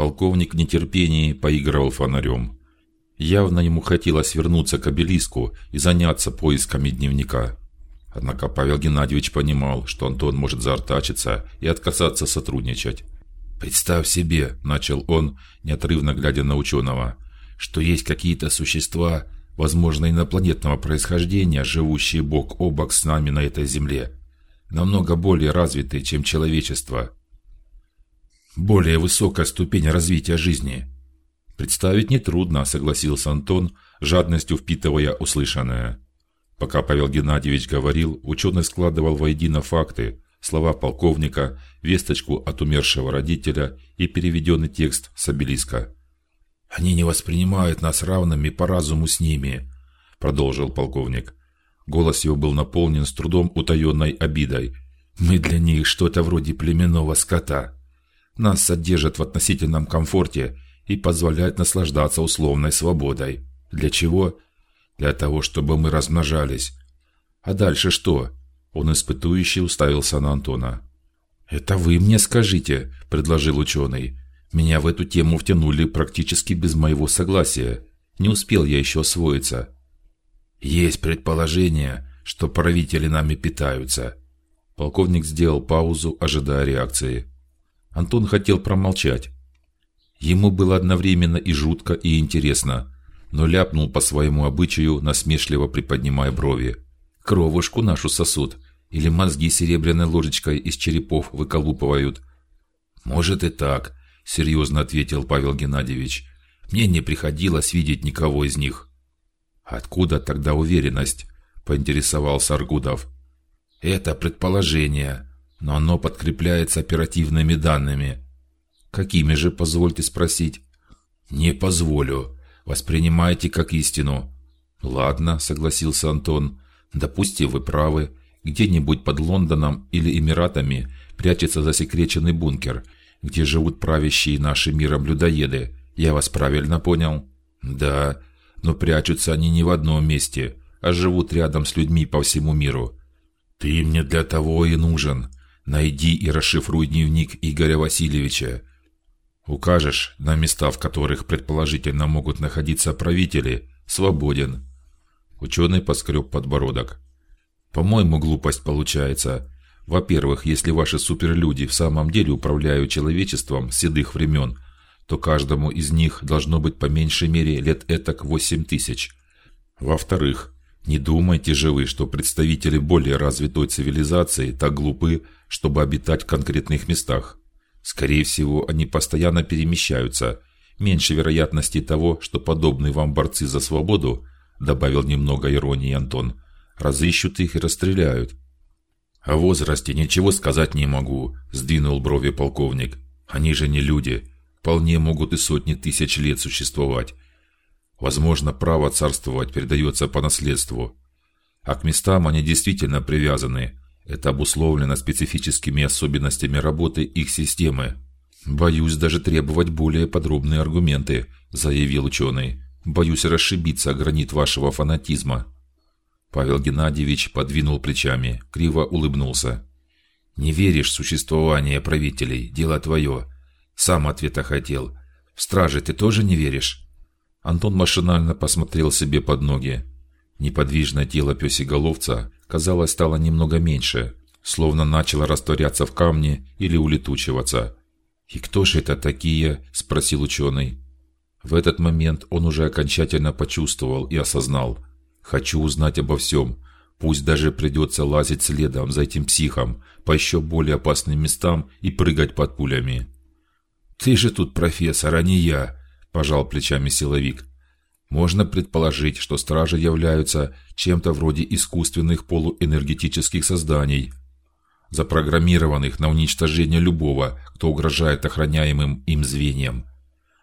Полковник в нетерпении поигрывал фонарем. Явно ему хотелось вернуться к обелиску и заняться поисками дневника. Однако Павел Геннадьевич понимал, что Антон может заортачиться и отказаться сотрудничать. Представь себе, начал он, неотрывно глядя на ученого, что есть какие-то существа, возможно инопланетного происхождения, живущие бок о бок с нами на этой земле, намного более развитые, чем человечество, более высокая ступень развития жизни. Представить не трудно, согласился Антон, жадностью впитывая услышанное. Пока Павел Геннадьевич говорил, ученый складывал воедино факты, слова полковника, весточку от умершего родителя и переведенный текст с обелиска. Они не воспринимают нас равными по разуму с ними, продолжил полковник. Голос его был наполнен с трудом утаенной обидой. Мы для них что-то вроде племенного скота. Нас содержат в относительном комфорте и позволяют наслаждаться условной свободой. Для чего? для того, чтобы мы размножались. А дальше что? Он испытующе уставился на Антона. Это вы мне скажите, предложил ученый. Меня в эту тему втянули практически без моего согласия. Не успел я еще освоиться. Есть предположение, что правители нами питаются. Полковник сделал паузу, ожидая реакции. Антон хотел промолчать. Ему было одновременно и жутко, и интересно но ляпнул по своему обычаю, насмешливо приподнимая брови. Кровушку нашу сосуд или мозги серебряной ложечкой из черепов выколупывают? Может и так, серьезно ответил Павел Геннадьевич. Мне не приходилось видеть никого из них. Откуда тогда уверенность? поинтересовался Аргудов. Это предположение, но оно подкрепляется оперативными данными. Какими же, позвольте спросить? Не позволю воспринимаете как истину. Ладно, согласился Антон. Допустим, вы правы. Где-нибудь под Лондоном или Эмиратами прячется засекреченный бункер, где живут правящие нашим миром людоеды. Я вас правильно понял? Да, но прячутся они не в одном месте, а живут рядом с людьми по всему миру. Ты мне для того и нужен. Найди и расшифруй дневник Игоря Васильевича. Укажешь на места, в которых предположительно могут находиться правители, свободен. Ученый поскреб подбородок. По-моему, глупость получается. Во-первых, если ваши суперлюди в самом деле управляют человечеством седых времен, то каждому из них должно быть по меньшей мере лет этак восемь тысяч. Во-вторых, не думайте же вы, что представители более развитой цивилизации так глупы, чтобы обитать в конкретных местах. Скорее всего, они постоянно перемещаются. Меньше вероятности того, что подобные вам борцы за свободу, добавил немного иронии Антон, разыщут их и расстреляют. О возрасте ничего сказать не могу, сдвинул брови полковник. Они же не люди, вполне могут и сотни тысяч лет существовать. Возможно, право царствовать передается по наследству, а к местам они действительно привязаны, это обусловлено специфическими особенностями работы их системы. Боюсь даже требовать более подробные аргументы, заявил ученый. Боюсь расшибиться о гранит вашего фанатизма. Павел Геннадьевич подвинул плечами, криво улыбнулся. Не веришь в существование правителей, дело твое. Сам ответа хотел. В страже ты тоже не веришь? Антон машинально посмотрел себе под ноги. Неподвижное тело пёсеголовца, казалось, стало немного меньше, словно начало растворяться в камне или улетучиваться. И кто же это такие? – спросил ученый. В этот момент он уже окончательно почувствовал и осознал: хочу узнать обо всем, пусть даже придется лазить следом за этим психом по еще более опасным местам и прыгать под пулями. Ты же тут профессор, а не я, пожал плечами силовик. Можно предположить, что стражи являются чем-то вроде искусственных полуэнергетических созданий, запрограммированных на уничтожение любого, кто угрожает охраняемым им звеньям.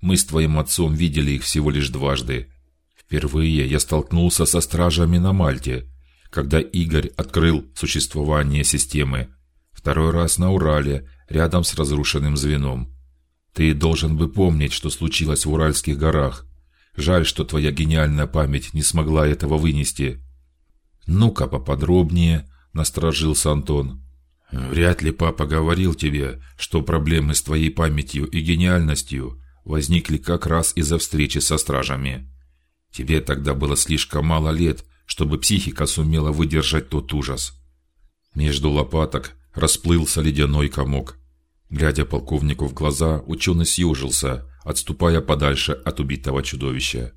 Мы с твоим отцом видели их всего лишь дважды. Впервые я столкнулся со стражами на Мальте, когда Игорь открыл существование системы. Второй раз на Урале, рядом с разрушенным звеном. Ты должен бы помнить, что случилось в Уральских горах. Жаль, что твоя гениальная память не смогла этого вынести. Ну-ка поподробнее, насторожился Антон. Вряд ли папа говорил тебе, что проблемы с твоей памятью и гениальностью возникли как раз из-за встречи со стражами. Тебе тогда было слишком мало лет, чтобы психика сумела выдержать тот ужас. Между лопаток расплылся ледяной комок. Глядя полковнику в глаза, ученый съежился, отступая подальше от убитого чудовища,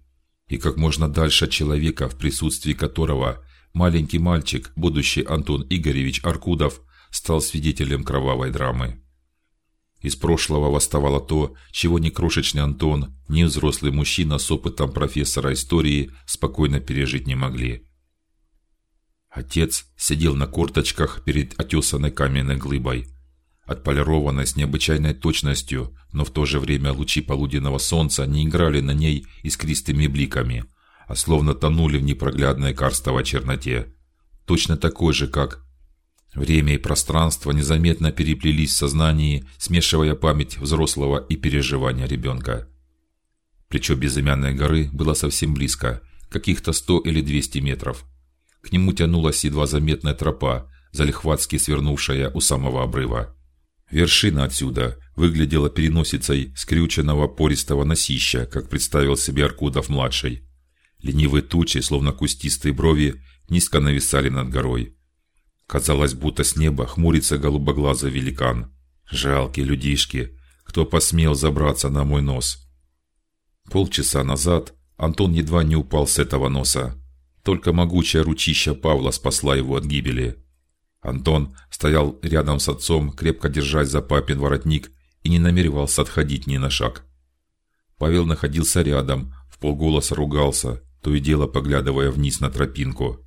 и как можно дальше человека, в присутствии которого маленький мальчик, будущий Антон Игоревич Аркудов, стал свидетелем кровавой драмы. Из прошлого восставало то, чего ни крошечный Антон, ни взрослый мужчина с опытом профессора истории спокойно пережить не могли. Отец сидел на корточках перед отесанной каменной глыбой, отполированной с необычайной точностью, но в то же время лучи полуденного солнца не играли на ней искристыми бликами, а словно тонули в непроглядной карстовой черноте, точно такой же, как время и пространство незаметно переплелись в сознании, смешивая память взрослого и переживания ребенка. Плечо безымянной горы было совсем близко, каких-то сто или двести метров. К нему тянулась едва заметная тропа, залихватски свернувшая у самого обрыва. Вершина отсюда выглядела переносицей скрюченного пористого носища, как представил себе Аркудов младший. Ленивые тучи, словно кустистые брови, низко нависали над горой. Казалось, будто с неба хмурится голубоглазый великан. Жалкие людишки, кто посмел забраться на мой нос. Полчаса назад Антон едва не упал с этого носа. Только могучая ручища Павла спасла его от гибели. Антон стоял рядом с отцом, крепко держась за папин воротник, и не намеревался отходить ни на шаг. Павел находился рядом, в полголоса ругался, то и дело поглядывая вниз на тропинку.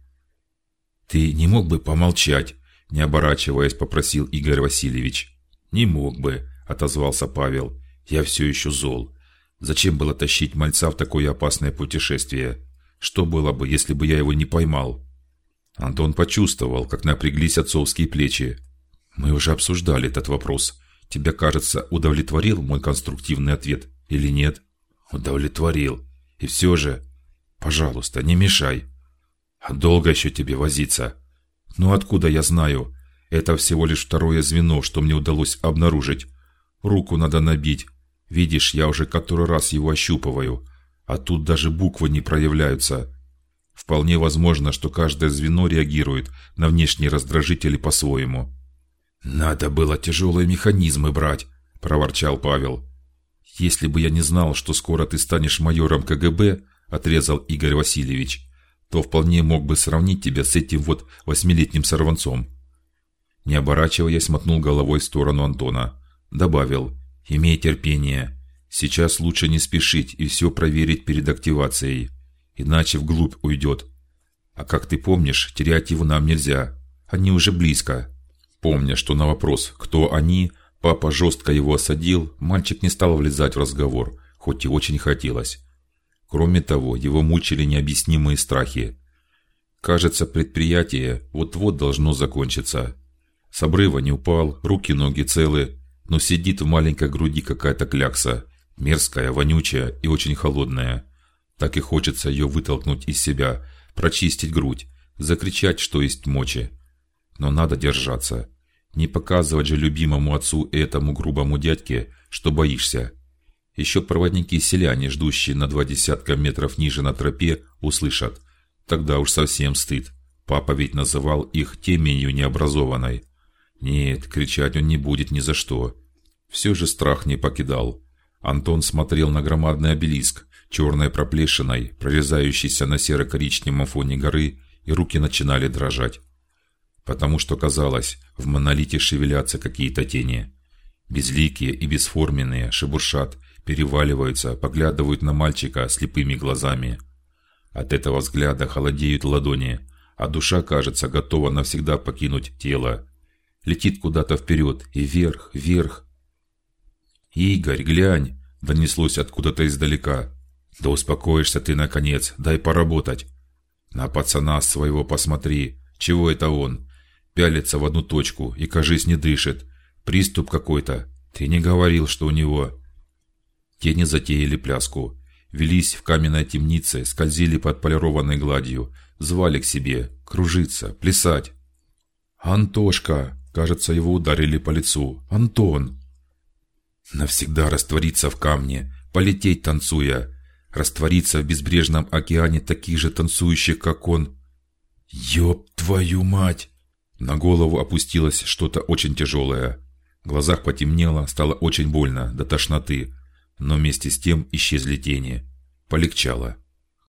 Ты не мог бы помолчать? Не оборачиваясь, попросил Игорь Васильевич. Не мог бы, отозвался Павел. Я все еще зол. Зачем было тащить мальца в такое опасное путешествие? Что было бы, если бы я его не поймал? Антон почувствовал, как напряглись отцовские плечи. Мы уже обсуждали этот вопрос. Тебя, кажется, удовлетворил мой конструктивный ответ или нет? Удовлетворил. И все же, пожалуйста, не мешай. А долго еще тебе возиться? Ну откуда я знаю? Это всего лишь второе звено, что мне удалось обнаружить. Руку надо набить. Видишь, я уже который раз его ощупываю а тут даже буквы не проявляются. Вполне возможно, что каждое звено реагирует на внешние раздражители по-своему. Надо было тяжелые механизмы брать, проворчал Павел. Если бы я не знал, что скоро ты станешь майором КГБ, отрезал Игорь Васильевич, то вполне мог бы сравнить тебя с этим вот восьмилетним сорванцом. Не оборачиваясь, мотнул головой в сторону Антона, добавил: "Имей терпение. Сейчас лучше не спешить и все проверить перед активацией, иначе вглубь уйдет. А как ты помнишь, терять его нам нельзя. Они уже близко. Помня, что на вопрос, кто они, папа жестко его осадил, мальчик не стал влезать в разговор, хоть и очень хотелось. Кроме того, его мучили необъяснимые страхи. Кажется, предприятие вот-вот должно закончиться. С обрыва не упал, руки-ноги целы, но сидит в маленькой груди какая-то клякса мерзкая, вонючая и очень холодная. Так и хочется ее вытолкнуть из себя, прочистить грудь, закричать, что есть мочи. Но надо держаться, не показывать же любимому отцу и этому грубому дядьке, что боишься. Еще проводники селяне, ждущие на два десятка метров ниже на тропе, услышат. Тогда уж совсем стыд. Папа ведь называл их теменью необразованной. Нет, кричать он не будет ни за что. Все же страх не покидал. Антон смотрел на громадный обелиск, черной проплешиной, прорезающийся на серо-коричневом фоне горы, и руки начинали дрожать, потому что казалось, в монолите шевелятся какие-то тени, безликие и бесформенные, шебуршат, переваливаются, поглядывают на мальчика слепыми глазами. От этого взгляда холодеют ладони, а душа, кажется, готова навсегда покинуть тело. Летит куда-то вперед и вверх, вверх, Игорь, глянь, донеслось откуда-то издалека. Да успокоишься ты наконец, дай поработать. На пацана своего посмотри, чего это он? Пялится в одну точку и, кажись, не дышит. Приступ какой-то. Ты не говорил, что у него? Тени затеяли пляску, велись в каменной темнице, скользили под полированной гладью, звали к себе, кружиться, плясать. Антошка, Кажется, его ударили по лицу. Антон. Навсегда раствориться в камне, полететь танцуя, раствориться в безбрежном океане таких же танцующих, как он. Ёб твою мать! На голову опустилось что-то очень тяжелое. В глазах потемнело, стало очень больно до тошноты, но вместе с тем исчезли тени. Полегчало.